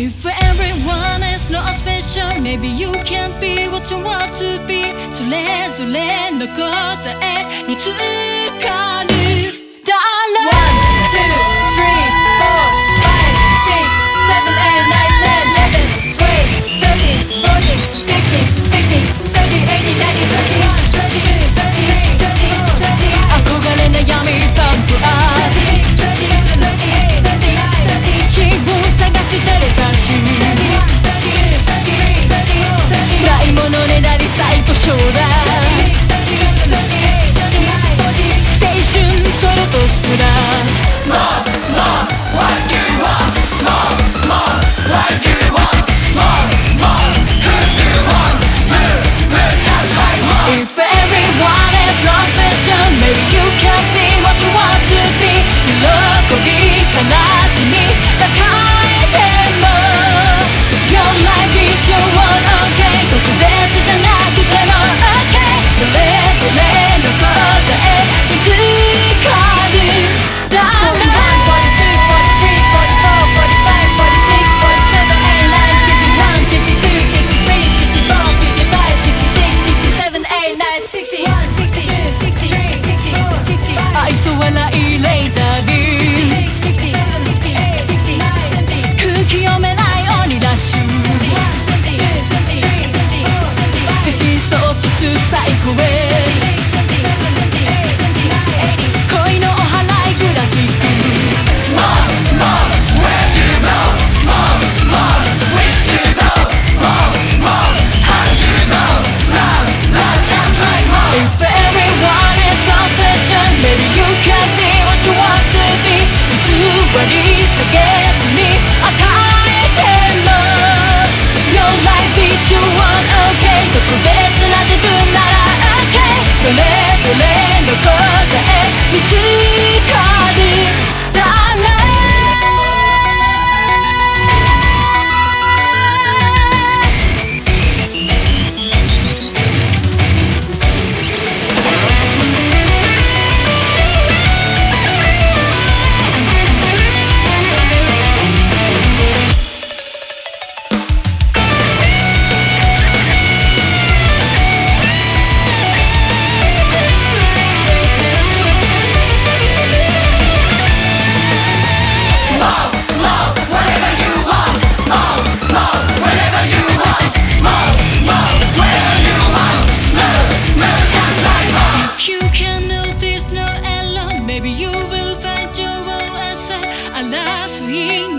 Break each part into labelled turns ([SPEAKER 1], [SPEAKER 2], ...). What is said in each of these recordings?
[SPEAKER 1] If everyone is not special, maybe you can't be what you want to be. それぞれの答えにつかる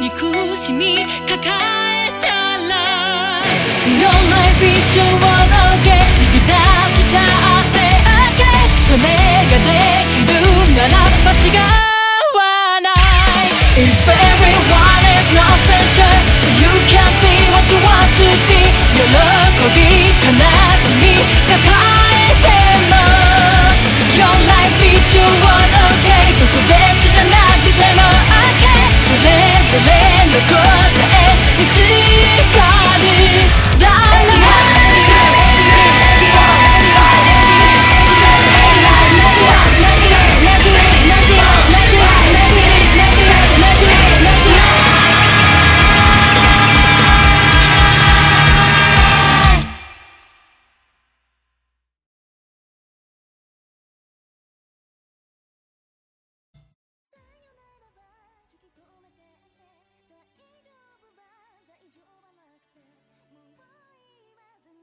[SPEAKER 1] 憎しみ抱えたら色のビーチを受け引き出した汗明けそれができるなら間違わない。If everyone is not special So you can be what you want to be. 喜び悲しみ抱え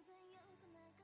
[SPEAKER 2] 怎样的难